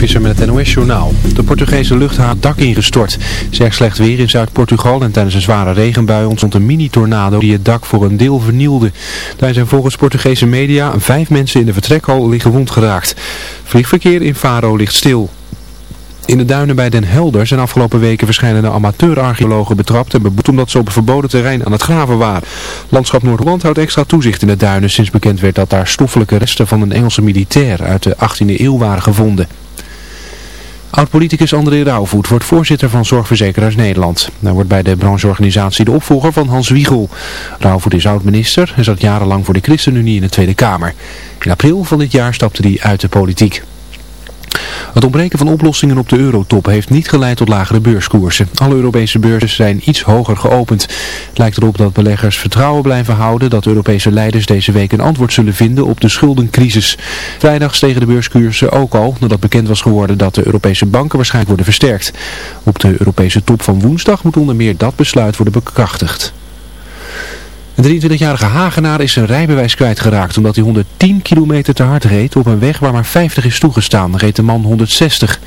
Visser met het NOS-journaal. De Portugese luchthaven dak ingestort. Zeg slecht weer in Zuid-Portugal en tijdens een zware regenbui ontstond een mini-tornado die het dak voor een deel vernielde. Daar zijn volgens Portugese media vijf mensen in de vertrekhal liggen wond geraakt. Vliegverkeer in Faro ligt stil. In de duinen bij Den Helder zijn afgelopen weken verschillende amateur-archeologen betrapt en beboet omdat ze op verboden terrein aan het graven waren. Landschap Noord-Holland houdt extra toezicht in de duinen sinds bekend werd dat daar stoffelijke resten van een Engelse militair uit de 18e eeuw waren gevonden. Oud-politicus André Rauwvoet wordt voorzitter van Zorgverzekeraars Nederland. Hij wordt bij de brancheorganisatie de opvolger van Hans Wiegel. Rauwvoet is oud-minister en zat jarenlang voor de ChristenUnie in de Tweede Kamer. In april van dit jaar stapte hij uit de politiek. Het ontbreken van oplossingen op de eurotop heeft niet geleid tot lagere beurskoersen. Alle Europese beurzen zijn iets hoger geopend. Het lijkt erop dat beleggers vertrouwen blijven houden dat Europese leiders deze week een antwoord zullen vinden op de schuldencrisis. Vrijdag stegen de beurskoersen ook al, nadat bekend was geworden dat de Europese banken waarschijnlijk worden versterkt. Op de Europese top van woensdag moet onder meer dat besluit worden bekrachtigd. Een 23-jarige Hagenaar is zijn rijbewijs kwijtgeraakt omdat hij 110 kilometer te hard reed op een weg waar maar 50 is toegestaan. Reed de man 160.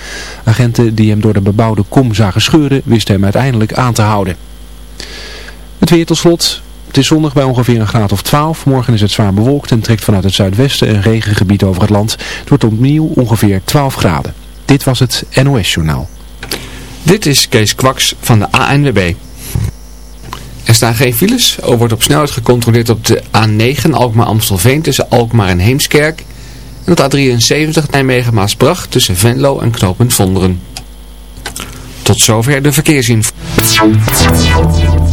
Agenten die hem door de bebouwde kom zagen scheuren wisten hem uiteindelijk aan te houden. Het weer tot slot. Het is zondag bij ongeveer een graad of 12. Morgen is het zwaar bewolkt en trekt vanuit het zuidwesten een regengebied over het land. Het wordt opnieuw ongeveer 12 graden. Dit was het NOS Journaal. Dit is Kees Kwaks van de ANWB. Er staan geen files. Er wordt op snelheid gecontroleerd op de A9 Alkmaar-Amstelveen tussen Alkmaar en Heemskerk. En op de A73 Nijmegen-Maasbracht tussen Venlo en Knopend Vonderen. Tot zover de verkeersinformatie.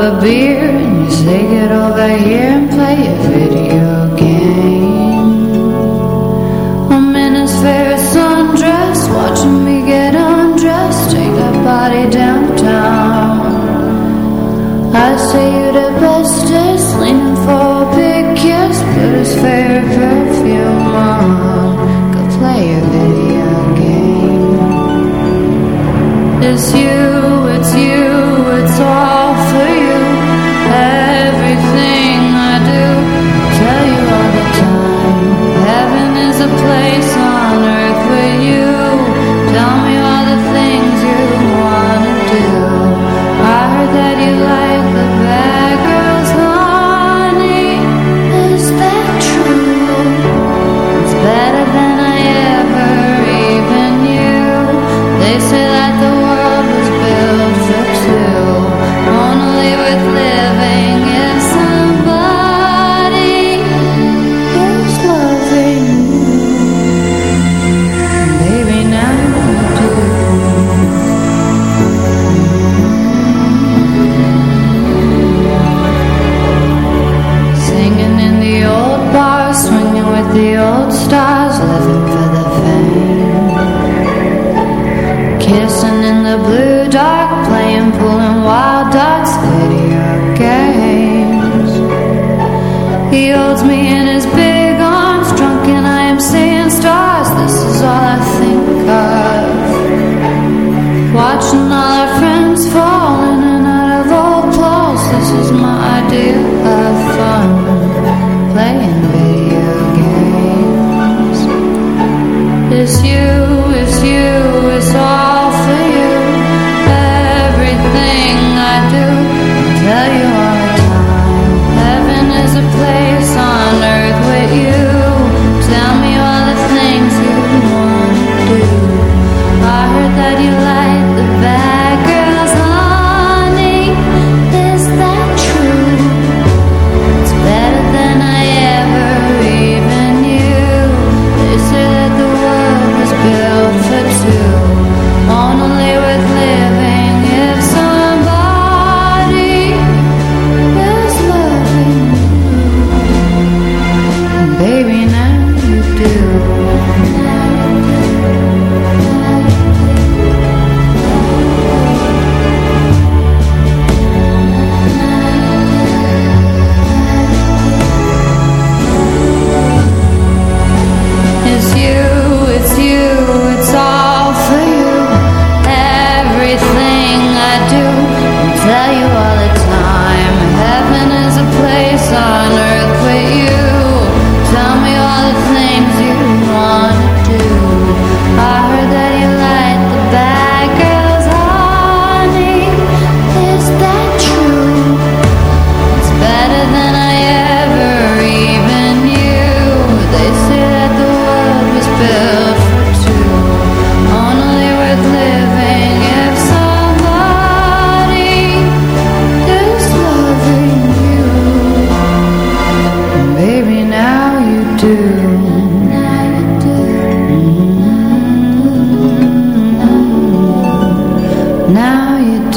a beer and you say get over here and play a video game. I'm in his favorite sundress, watching me get undressed, take that body downtown. I say you to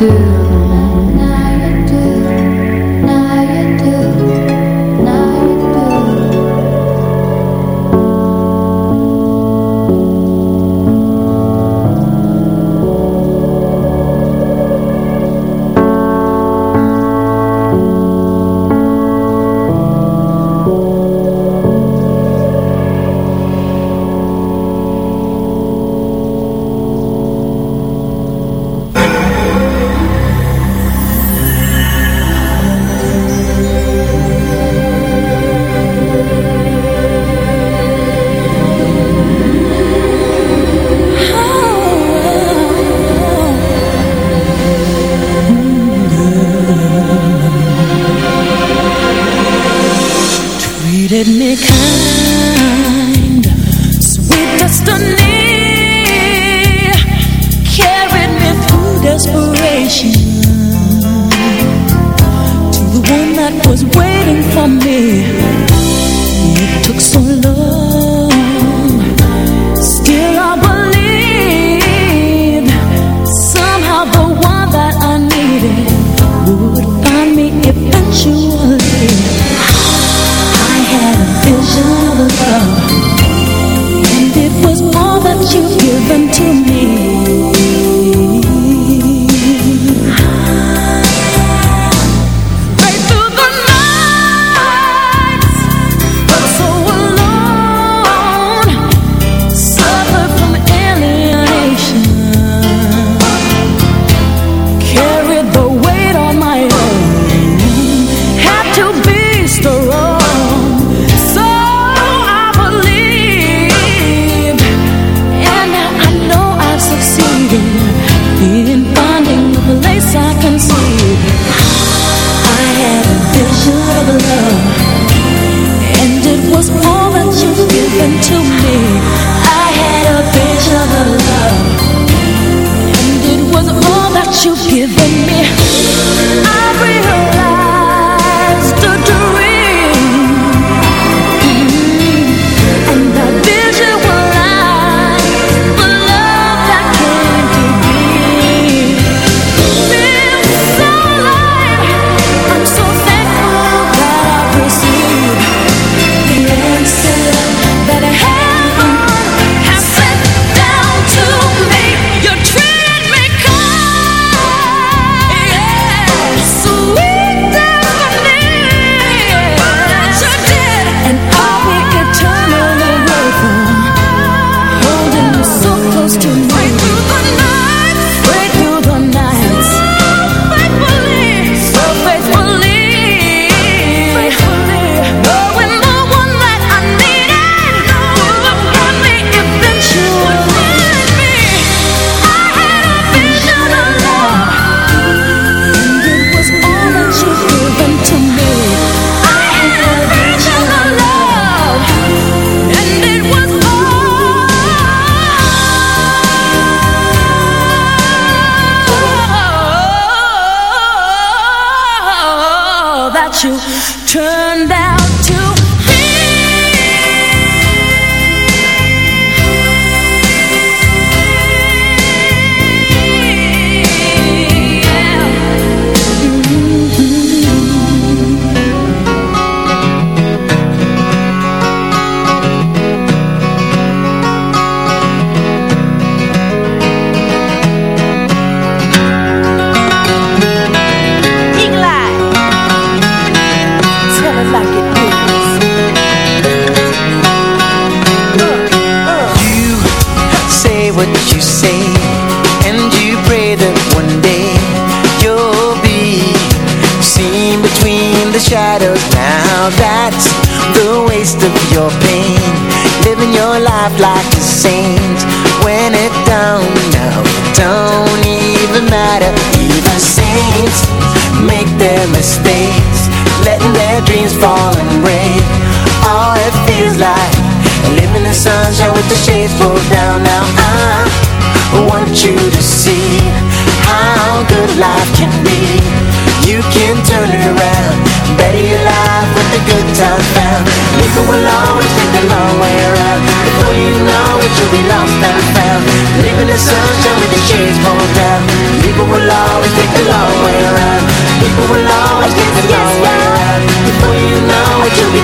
still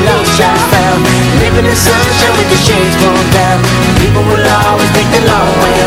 lost and found Living in sunshine with the shades pulled down. People will always take the long way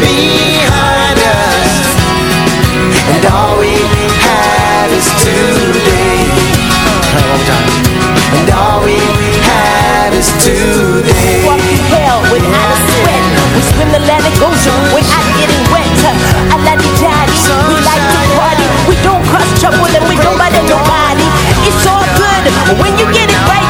behind us And all we have is today And all we have is today Walk hell without a sweat. We swim the Atlantic Ocean without getting wet. We like to party. We don't trouble and we don't bother nobody. It's all good when you get it right,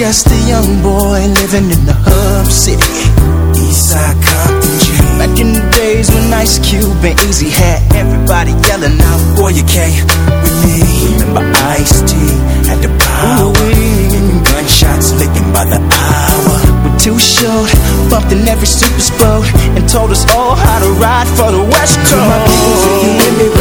just a young boy living in the hub city. Eastside Compton G. Back in the days when Ice Cube and Easy had everybody yelling out, Boy, you can't with me. Remember Ice T had the power. Hearing gunshots licking by the hour. We're too short, bumped in every super boat, and told us all how to ride for the West Coast. To my people, you with me, where you at?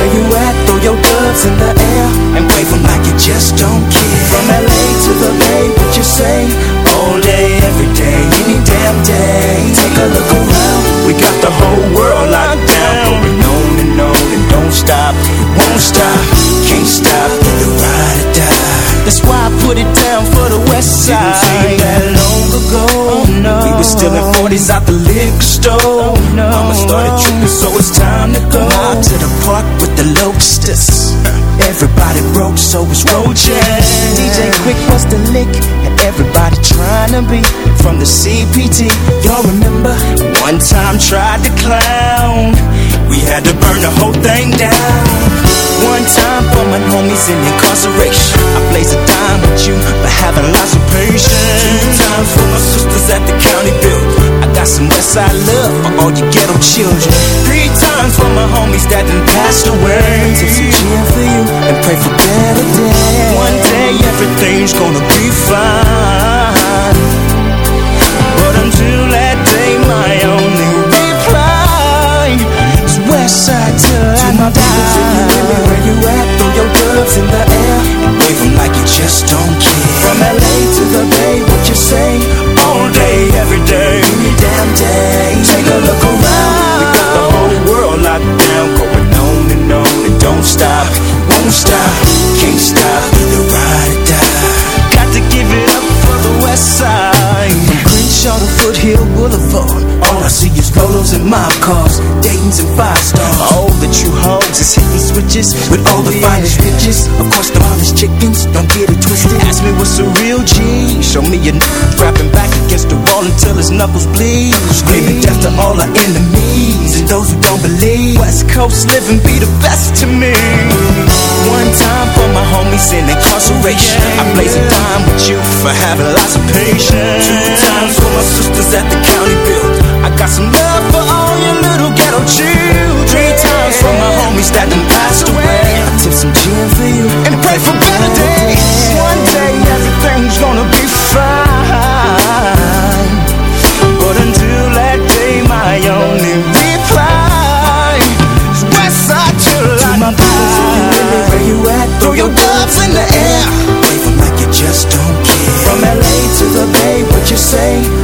Throw your gloves in the air and wave 'em like you just don't care. From LA to the Bay, what you say? All day, every day, any damn day. Take a look around, we got the whole world locked down. Going on and on and don't stop, won't stop, can't stop. Either ride or die. That's why I put it down for the West Side. Didn't seem that long ago. oh, no. We were still in 40s out the liquor store. Oh, no. Mama started tripping, so it's time to go. Out to the park with the locusts. Everybody broke, so was roaches. DJ Quick was the lick, and everybody trying to be from the CPT. Y'all remember? One time tried to clown. We had to burn the whole thing down. One time for my homies in incarceration. I blaze a dime with you for having lots of patience. Two times for my sisters at the county build. I got some Westside love for all you ghetto children. Three times for my homies that done passed away. Took some gin for you and pray for better days. One day everything's gonna be fine. But until that day, my only reply is Westside till I die. Where you at? Throw your gloves in the air wave like you just don't care. From LA to the Bay, what you say? Cars, Dayton's and five stars. All the true hoes is hitting switches with all the finest bitches. Of course, the honest chickens, don't get it twisted. Ask me what's a real G. Show me a n rapping back against the wall until his knuckles bleed. Screaming death to all our enemies and those who don't believe. West Coast living be the best to me. One time for my homies in incarceration. I blaze a dime with you for having lots of patience. Two times for my sisters at the county build. I got some love for all your little ghetto children. Three times for my homies that done passed away. I tip some gin for you and pray for better days. One day everything's gonna be fine. But until that day, my only reply is Westside till I my die. Where you at? Throw your gloves in the air. Wave like you just don't care. From LA to the Bay, what you say?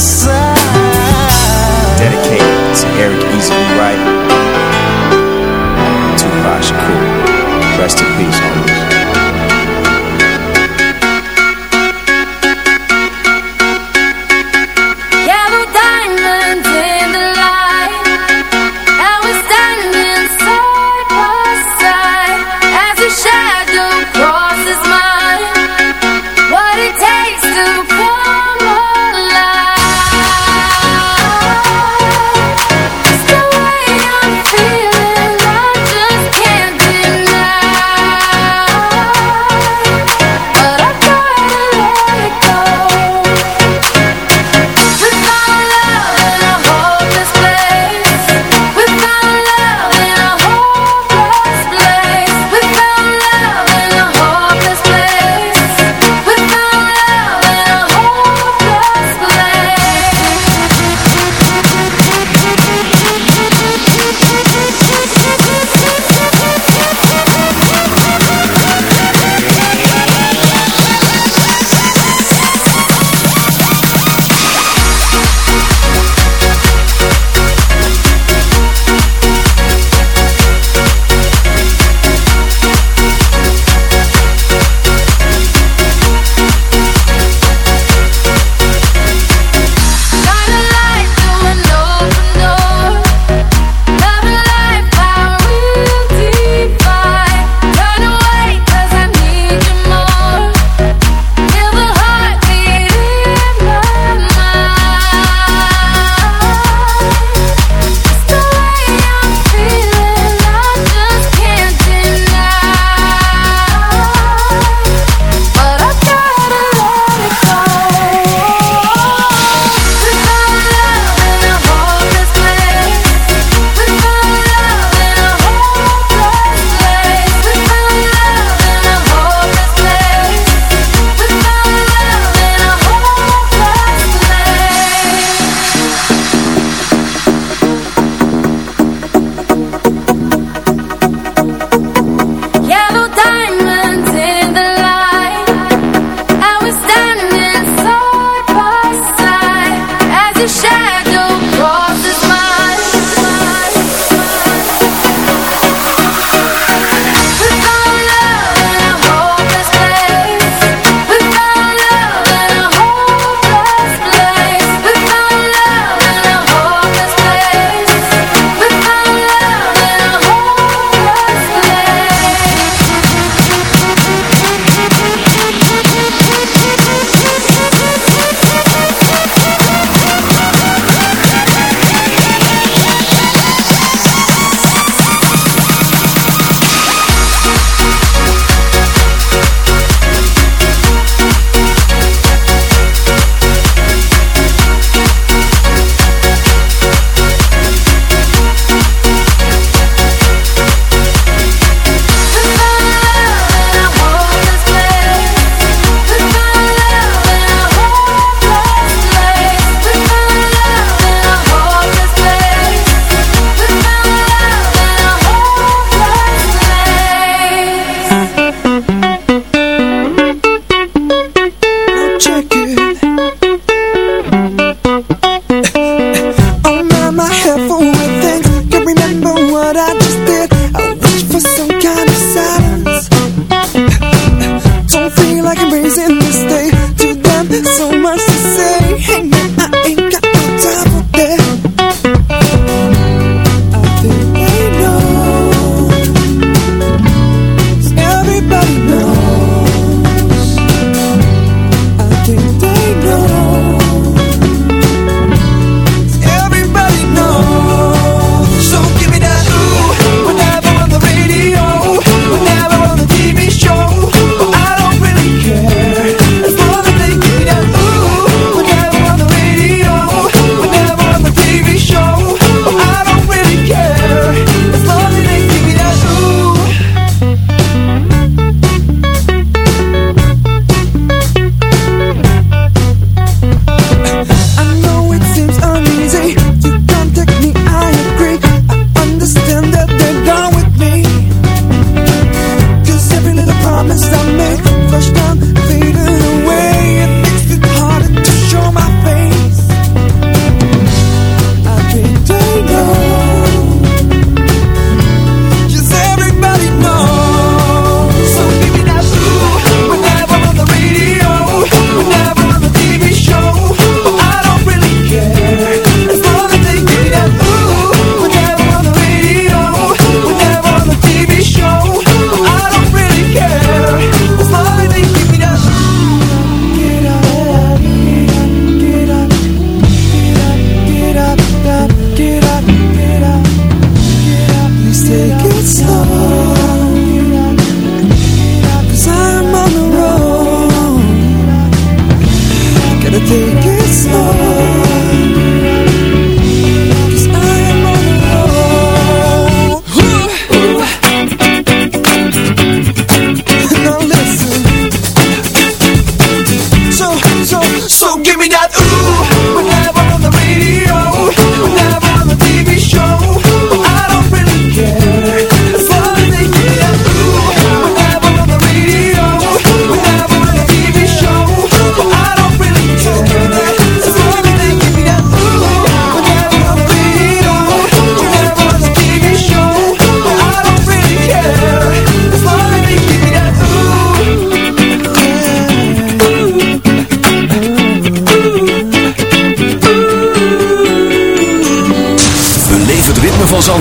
Side. Dedicated to Eric Easy Wright, Tupac Shakur. Rest in peace, homies.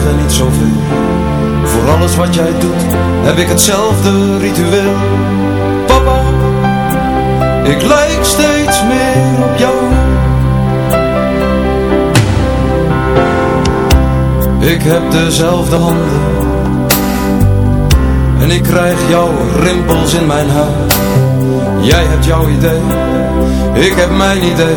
zeggen niet zoveel. Voor alles wat jij doet Heb ik hetzelfde ritueel. Papa Ik lijk steeds meer op jou. Ik heb dezelfde handen. En ik krijg jouw rimpels in mijn huid Jij hebt jouw idee Ik heb mijn idee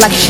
like